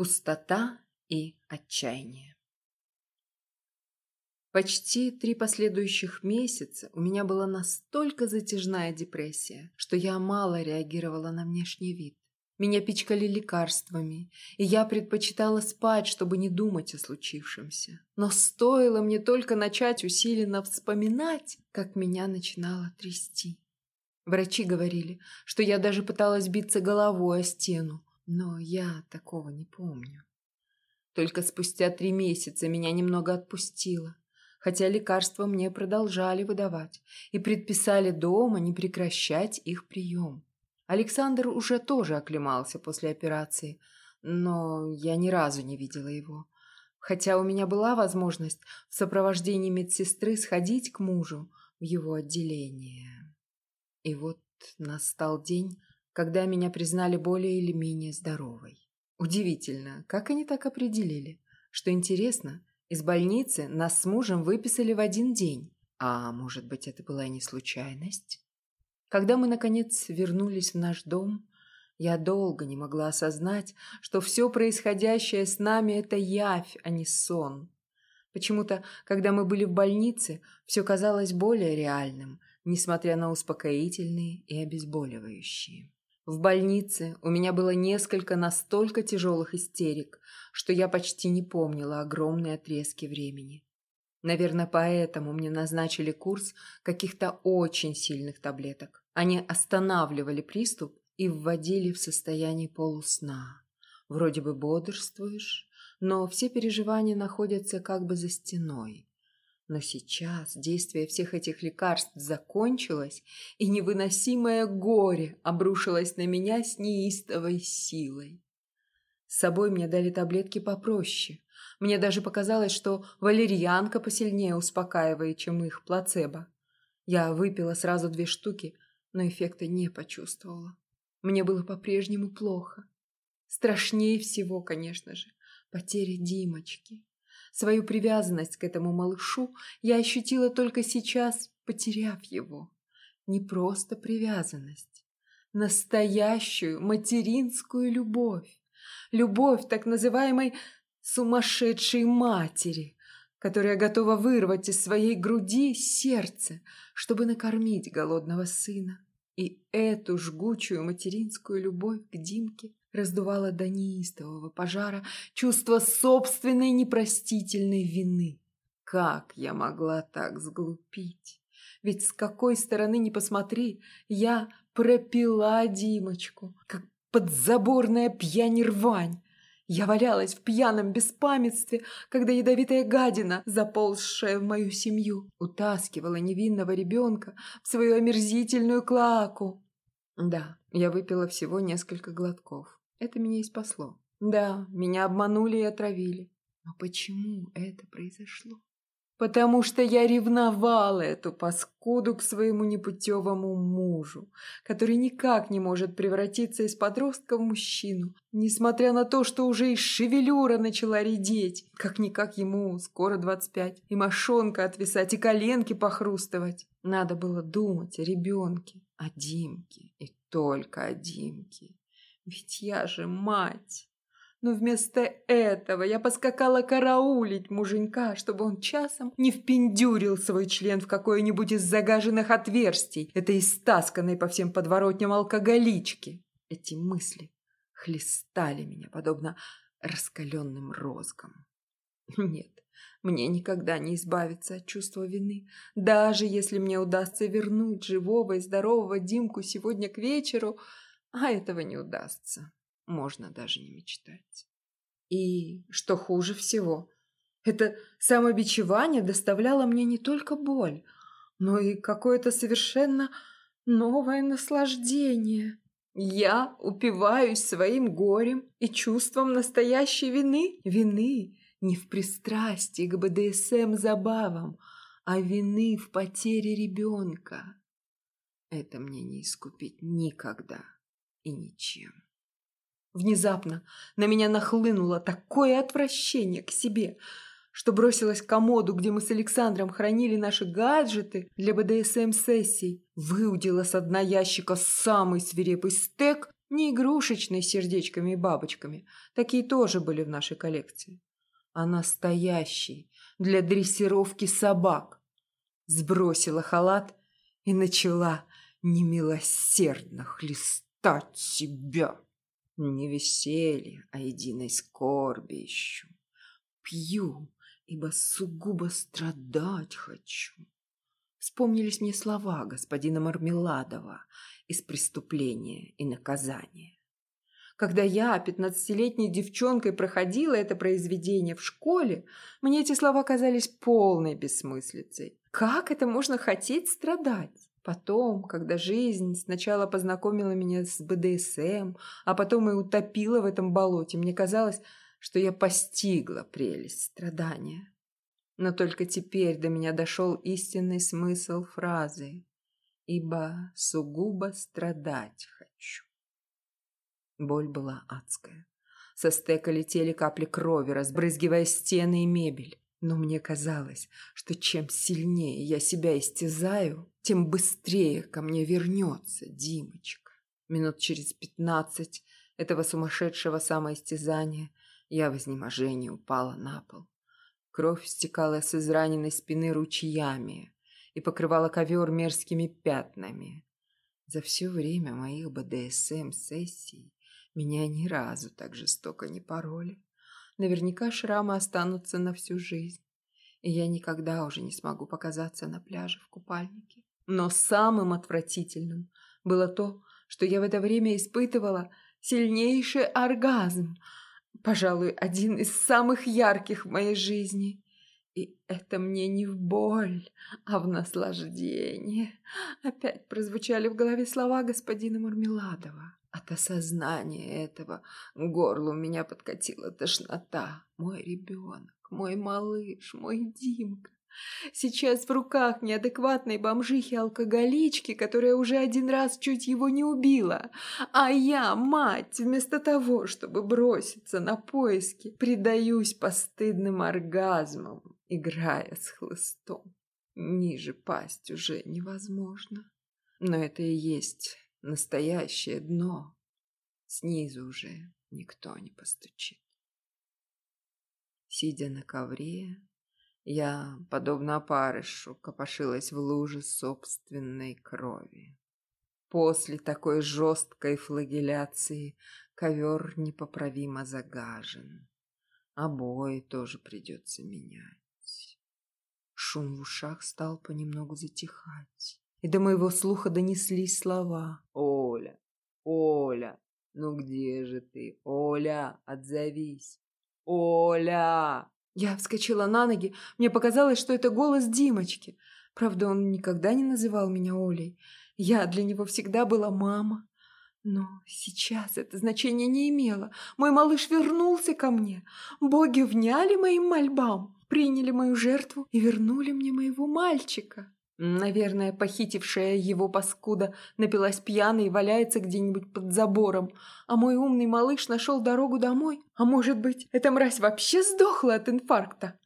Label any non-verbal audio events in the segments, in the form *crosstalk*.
Пустота и отчаяние. Почти три последующих месяца у меня была настолько затяжная депрессия, что я мало реагировала на внешний вид. Меня пичкали лекарствами, и я предпочитала спать, чтобы не думать о случившемся. Но стоило мне только начать усиленно вспоминать, как меня начинало трясти. Врачи говорили, что я даже пыталась биться головой о стену, но я такого не помню. Только спустя три месяца меня немного отпустило, хотя лекарства мне продолжали выдавать и предписали дома не прекращать их прием. Александр уже тоже оклемался после операции, но я ни разу не видела его. Хотя у меня была возможность в сопровождении медсестры сходить к мужу в его отделение. И вот настал день, когда меня признали более или менее здоровой. Удивительно, как они так определили. Что интересно, из больницы нас с мужем выписали в один день. А может быть, это была не случайность? Когда мы, наконец, вернулись в наш дом, я долго не могла осознать, что все происходящее с нами – это явь, а не сон. Почему-то, когда мы были в больнице, все казалось более реальным, несмотря на успокоительные и обезболивающие. В больнице у меня было несколько настолько тяжелых истерик, что я почти не помнила огромные отрезки времени. Наверное, поэтому мне назначили курс каких-то очень сильных таблеток. Они останавливали приступ и вводили в состояние полусна. Вроде бы бодрствуешь, но все переживания находятся как бы за стеной. Но сейчас действие всех этих лекарств закончилось, и невыносимое горе обрушилось на меня с неистовой силой. С собой мне дали таблетки попроще. Мне даже показалось, что валерьянка посильнее успокаивает, чем их плацебо. Я выпила сразу две штуки – но эффекта не почувствовала. Мне было по-прежнему плохо. Страшнее всего, конечно же, потеря Димочки. Свою привязанность к этому малышу я ощутила только сейчас, потеряв его. Не просто привязанность, настоящую материнскую любовь. Любовь так называемой сумасшедшей матери, которая готова вырвать из своей груди сердце, чтобы накормить голодного сына. И эту жгучую материнскую любовь к Димке раздувала до неистового пожара чувство собственной непростительной вины. Как я могла так сглупить? Ведь с какой стороны ни посмотри, я пропила Димочку, как подзаборная пьянь-рвань, я валялась в пьяном беспамятстве, когда ядовитая гадина, заползшая в мою семью, утаскивала невинного ребенка в свою омерзительную клаку. Да, я выпила всего несколько глотков. Это меня и спасло. Да, меня обманули и отравили. Но почему это произошло? потому что я ревновала эту паскуду к своему непутевому мужу, который никак не может превратиться из подростка в мужчину, несмотря на то, что уже и шевелюра начала редеть. Как-никак ему скоро двадцать пять, и мошонка отвисать, и коленки похрустывать. Надо было думать о ребенке, о Димке, и только о Димке. Ведь я же мать. Но вместо этого я поскакала караулить муженька, чтобы он часом не впендюрил свой член в какое-нибудь из загаженных отверстий этой истасканной по всем подворотням алкоголички. Эти мысли хлестали меня, подобно раскаленным розгам. Нет, мне никогда не избавиться от чувства вины, даже если мне удастся вернуть живого и здорового Димку сегодня к вечеру, а этого не удастся можно даже не мечтать. И, что хуже всего, это самобичевание доставляло мне не только боль, но и какое-то совершенно новое наслаждение. Я упиваюсь своим горем и чувством настоящей вины. Вины не в пристрастии к БДСМ-забавам, а вины в потере ребенка. Это мне не искупить никогда и ничем. Внезапно на меня нахлынуло такое отвращение к себе, что бросилась к комоду, где мы с Александром хранили наши гаджеты для БДСМ-сессий, выудила с дна ящика самый свирепый стек Не игрушечные с сердечками и бабочками, такие тоже были в нашей коллекции, а настоящий, для дрессировки собак. Сбросила халат и начала немилосердно хлестать себя. Не веселье, а единой скорби ищу. Пью, ибо сугубо страдать хочу. Вспомнились мне слова господина Мармеладова из «Преступления и наказания». Когда я, пятнадцатилетней девчонкой, проходила это произведение в школе, мне эти слова казались полной бессмыслицей. Как это можно хотеть страдать? Потом, когда жизнь сначала познакомила меня с БДСМ, а потом и утопила в этом болоте, мне казалось, что я постигла прелесть страдания. Но только теперь до меня дошел истинный смысл фразы «Ибо сугубо страдать хочу». Боль была адская. Со стека летели капли крови, разбрызгивая стены и мебель. Но мне казалось, что чем сильнее я себя истязаю, тем быстрее ко мне вернется Димочка. Минут через пятнадцать этого сумасшедшего самоистязания я в изнеможении упала на пол. Кровь стекала с израненной спины ручьями и покрывала ковер мерзкими пятнами. За все время моих БДСМ-сессий меня ни разу так жестоко не пороли. Наверняка шрамы останутся на всю жизнь, и я никогда уже не смогу показаться на пляже в купальнике. Но самым отвратительным было то, что я в это время испытывала сильнейший оргазм – пожалуй, один из самых ярких в моей жизни. И это мне не в боль, а в наслаждение. Опять прозвучали в голове слова господина Мармеладова. От осознания этого горло у меня подкатила тошнота. Мой ребенок, мой малыш, мой Димка. Сейчас в руках неадекватной бомжихи-алкоголички, которая уже один раз чуть его не убила. А я, мать, вместо того, чтобы броситься на поиски, предаюсь постыдным оргазмам, играя с хлыстом. Ниже пасть уже невозможно. Но это и есть настоящее дно. Снизу уже никто не постучит. Сидя на ковре, я, подобно опарышу, копошилась в луже собственной крови. После такой жесткой флагеляции ковер непоправимо загажен. Обои тоже придется менять. Шум в ушах стал понемногу затихать, и до моего слуха донеслись слова. «Оля! Оля! Ну где же ты? Оля, отзовись! Оля!» Я вскочила на ноги. Мне показалось, что это голос Димочки. Правда, он никогда не называл меня Олей. Я для него всегда была мама. Но сейчас это значение не имело. Мой малыш вернулся ко мне. Боги вняли моим мольбам, приняли мою жертву и вернули мне моего мальчика. Наверное, похитившая его паскуда напилась пьяной и валяется где-нибудь под забором, а мой умный малыш нашел дорогу домой. А может быть, эта мразь вообще сдохла от инфаркта?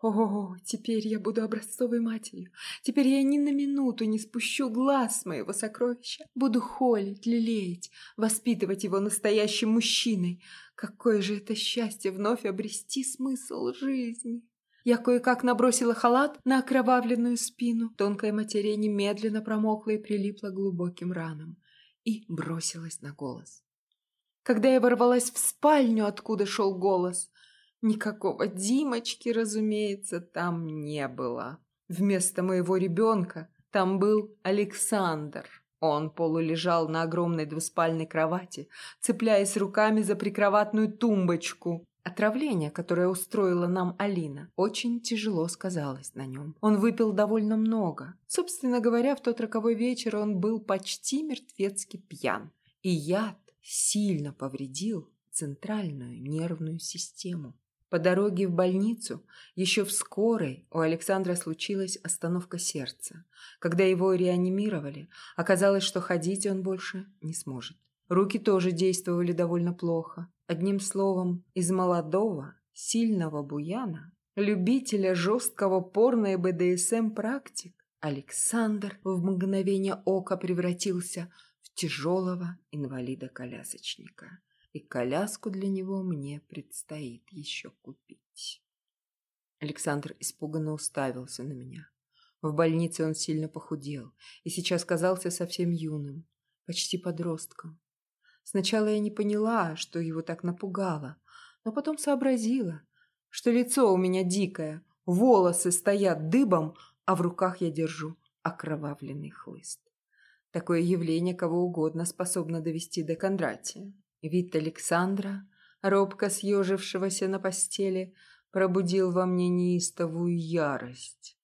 О, теперь я буду образцовой матерью. Теперь я ни на минуту не спущу глаз с моего сокровища. Буду холить, лелеять, воспитывать его настоящим мужчиной. Какое же это счастье вновь обрести смысл жизни. Я кое-как набросила халат на окровавленную спину. Тонкая материя немедленно промокла и прилипла глубоким ранам. И бросилась на голос. Когда я ворвалась в спальню, откуда шел голос, никакого Димочки, разумеется, там не было. Вместо моего ребенка там был Александр. Он полулежал на огромной двуспальной кровати, цепляясь руками за прикроватную тумбочку. Отравление, которое устроила нам Алина, очень тяжело сказалось на нем. Он выпил довольно много. Собственно говоря, в тот роковой вечер он был почти мертвецки пьян. И яд сильно повредил центральную нервную систему. По дороге в больницу, еще в скорой, у Александра случилась остановка сердца. Когда его реанимировали, оказалось, что ходить он больше не сможет. Руки тоже действовали довольно плохо. Одним словом, из молодого, сильного буяна, любителя жесткого порно и БДСМ практик, Александр в мгновение ока превратился в тяжелого инвалида-колясочника. И коляску для него мне предстоит еще купить. Александр испуганно уставился на меня. В больнице он сильно похудел и сейчас казался совсем юным, почти подростком. Сначала я не поняла, что его так напугало, но потом сообразила, что лицо у меня дикое, волосы стоят дыбом, а в руках я держу окровавленный хлыст. Такое явление кого угодно способно довести до Кондратия. Вид Александра, робко съежившегося на постели, пробудил во мне неистовую ярость.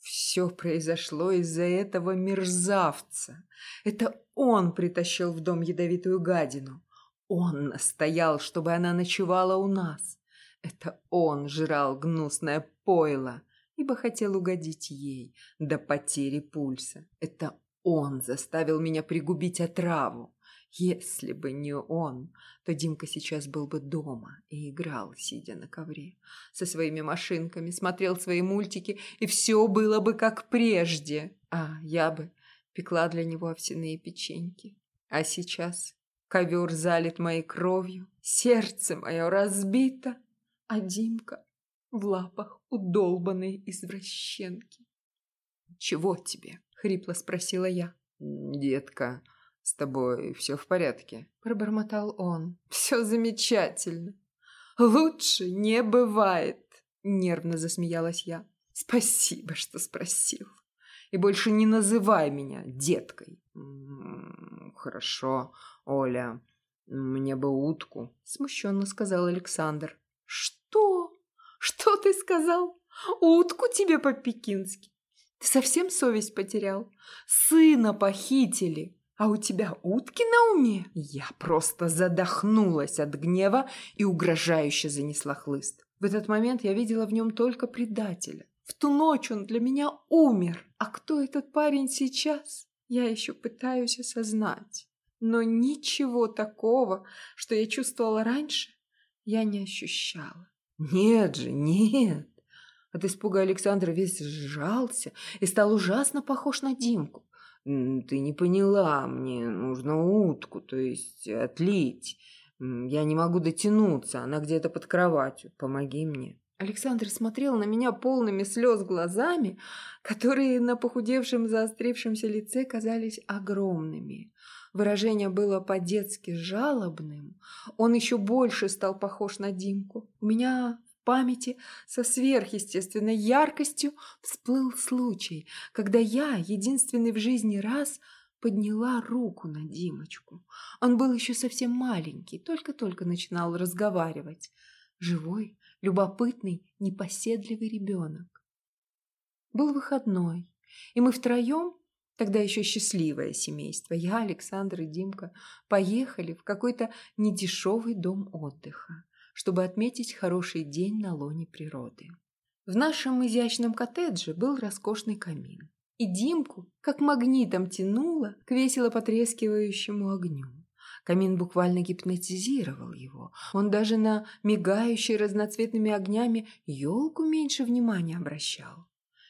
Все произошло из-за этого мерзавца. Это он притащил в дом ядовитую гадину. Он настоял, чтобы она ночевала у нас. Это он жрал гнусное пойло, ибо хотел угодить ей до потери пульса. Это он заставил меня пригубить отраву. Если бы не он, то Димка сейчас был бы дома и играл, сидя на ковре, со своими машинками, смотрел свои мультики, и все было бы как прежде. А я бы пекла для него овсяные печеньки. А сейчас ковер залит моей кровью, сердце мое разбито, а Димка в лапах у долбанной извращенки. «Чего тебе?» — хрипло спросила я. «Детка, с тобой все в порядке?» — пробормотал он. «Все замечательно. Лучше не бывает!» — нервно засмеялась я. «Спасибо, что спросил. И больше не называй меня деткой». «Хорошо, Оля. Мне бы утку», — смущенно сказал Александр. «Что? Что ты сказал? Утку тебе по-пекински? Ты совсем совесть потерял? Сына похитили, а у тебя утки на уме?» Я просто задохнулась от гнева и угрожающе занесла хлыст. В этот момент я видела в нем только предателя. В ту ночь он для меня умер. А кто этот парень сейчас? Я еще пытаюсь осознать. Но ничего такого, что я чувствовала раньше, я не ощущала. Нет же, нет. От испуга Александр весь сжался и стал ужасно похож на Димку. Ты не поняла, мне нужно утку, то есть отлить. Я не могу дотянуться, она где-то под кроватью. Помоги мне. Александр смотрел на меня полными слез глазами, которые на похудевшем заострившемся лице казались огромными. Выражение было по-детски жалобным. Он еще больше стал похож на Димку. У меня в памяти со сверхъестественной яркостью всплыл случай, когда я, единственный в жизни раз, подняла руку на Димочку. Он был еще совсем маленький, только-только начинал разговаривать. Живой, любопытный, непоседливый ребенок. Был выходной, и мы втроем, тогда еще счастливое семейство, я, Александр и Димка, поехали в какой-то недешевый дом отдыха, чтобы отметить хороший день на лоне природы. В нашем изящном коттедже был роскошный камин, и Димку как магнитом тянуло к весело потрескивающему огню. Камин буквально гипнотизировал его. Он даже на мигающие разноцветными огнями елку меньше внимания обращал.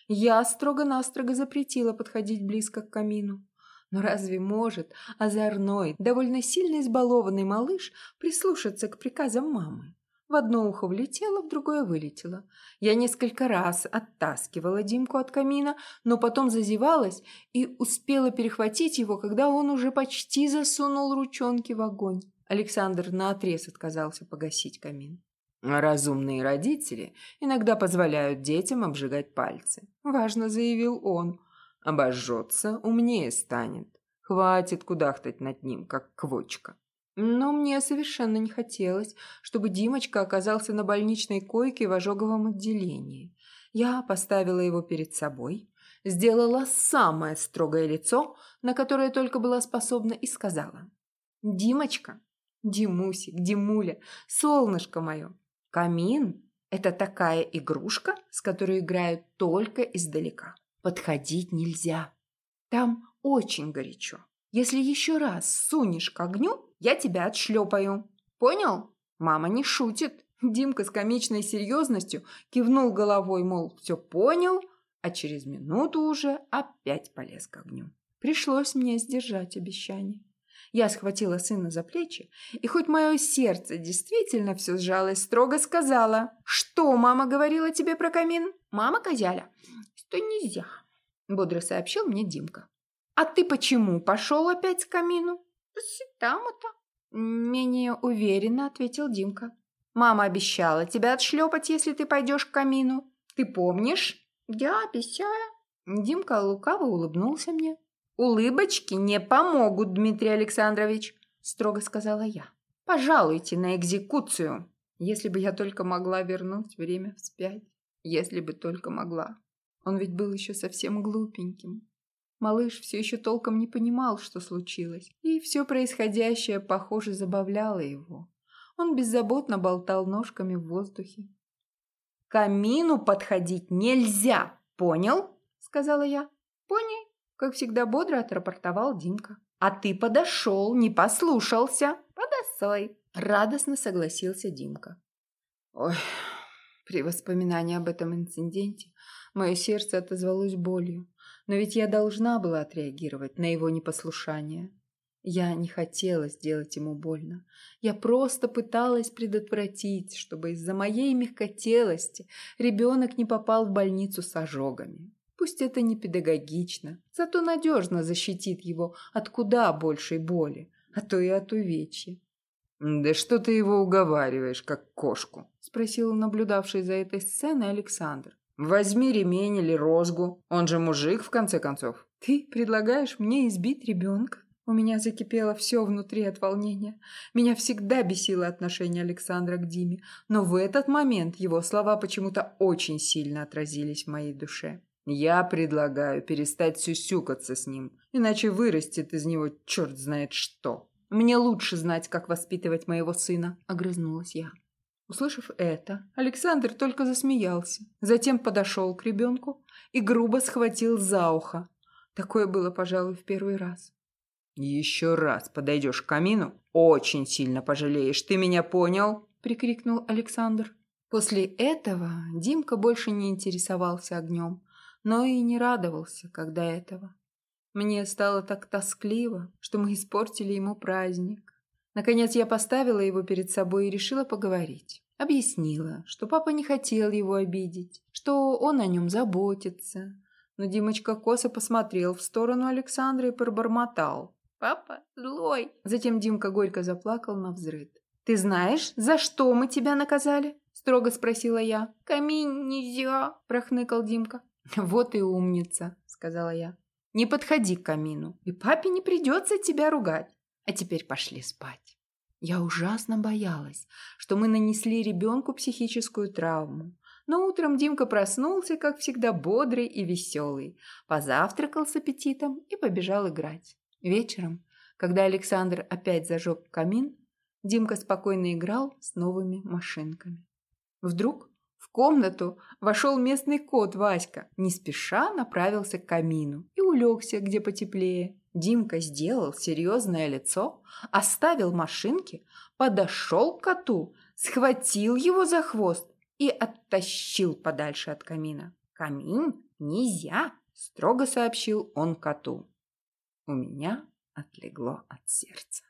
Я строго-настрого запретила подходить близко к камину. Но разве может озорной, довольно сильно избалованный малыш прислушаться к приказам мамы? В одно ухо влетело, в другое вылетело. Я несколько раз оттаскивала Димку от камина, но потом зазевалась и успела перехватить его, когда он уже почти засунул ручонки в огонь. Александр наотрез отказался погасить камин. «Разумные родители иногда позволяют детям обжигать пальцы», – важно заявил он. «Обожжется, умнее станет. Хватит кудахтать над ним, как квочка». Но мне совершенно не хотелось, чтобы Димочка оказался на больничной койке в ожоговом отделении. Я поставила его перед собой, сделала самое строгое лицо, на которое только была способна, и сказала. «Димочка, Димусик, Димуля, солнышко мое, камин – это такая игрушка, с которой играют только издалека. Подходить нельзя. Там очень горячо. Если еще раз сунешь к огню, я тебя отшлепаю. Понял? Мама не шутит. Димка с комичной серьезностью кивнул головой, мол, все понял, а через минуту уже опять полез к огню. Пришлось мне сдержать обещание. Я схватила сына за плечи, и хоть мое сердце действительно все сжалось, строго сказала. «Что мама говорила тебе про камин?» «Мама Козяля, что нельзя», — бодро сообщил мне Димка. «А ты почему пошел опять к камину?» «Там-то», — менее уверенно ответил Димка. «Мама обещала тебя отшлепать, если ты пойдешь к камину. Ты помнишь?» «Я обещаю». Димка лукаво улыбнулся мне. «Улыбочки не помогут, Дмитрий Александрович», – строго сказала я. «Пожалуйте на экзекуцию». Если бы я только могла вернуть время вспять. Если бы только могла. Он ведь был еще совсем глупеньким. Малыш все еще толком не понимал, что случилось, и все происходящее, похоже, забавляло его. Он беззаботно болтал ножками в воздухе. «К камину подходить нельзя, понял?» – сказала я. «Понял», как всегда бодро отрапортовал Димка. «А ты подошел, не послушался!» «Подосой!» – радостно согласился Димка. Ой, при воспоминании об этом инциденте мое сердце отозвалось болью. Но ведь я должна была отреагировать на его непослушание. Я не хотела сделать ему больно. Я просто пыталась предотвратить, чтобы из-за моей мягкотелости ребенок не попал в больницу с ожогами. Пусть это не педагогично, зато надежно защитит его от куда большей боли, а то и от увечья. «Да что ты его уговариваешь, как кошку?» – спросил наблюдавший за этой сценой Александр. «Возьми ремень или розгу, он же мужик, в конце концов». «Ты предлагаешь мне избить ребенка?» У меня закипело все внутри от волнения. Меня всегда бесило отношение Александра к Диме, но в этот момент его слова почему-то очень сильно отразились в моей душе. Я предлагаю перестать сюсюкаться с ним, иначе вырастет из него черт знает что. Мне лучше знать, как воспитывать моего сына, огрызнулась я. Услышав это, Александр только засмеялся, затем подошел к ребенку и грубо схватил за ухо. Такое было, пожалуй, в первый раз. «Еще раз подойдешь к камину, очень сильно пожалеешь. Ты меня понял?» – прикрикнул Александр. После этого Димка больше не интересовался огнем, но и не радовался, когда этого. Мне стало так тоскливо, что мы испортили ему праздник. Наконец я поставила его перед собой и решила поговорить. Объяснила, что папа не хотел его обидеть, что он о нем заботится. Но Димочка косо посмотрел в сторону Александра и пробормотал. «Папа злой!» Затем Димка горько заплакал на взрыд. «Ты знаешь, за что мы тебя наказали?» Строго спросила я. «Камин нельзя!» – прохныкал Димка. *laughs* «Вот и умница», — сказала я. «Не подходи к камину, и папе не придется тебя ругать. А теперь пошли спать». Я ужасно боялась, что мы нанесли ребенку психическую травму. Но утром Димка проснулся, как всегда, бодрый и веселый, позавтракал с аппетитом и побежал играть. Вечером, когда Александр опять зажег камин, Димка спокойно играл с новыми машинками. Вдруг в комнату вошел местный кот Васька, не спеша направился к камину и улегся, где потеплее. Димка сделал серьезное лицо, оставил машинки, подошел к коту, схватил его за хвост и оттащил подальше от камина. «Камин нельзя!» – строго сообщил он коту. У меня отлегло от сердца.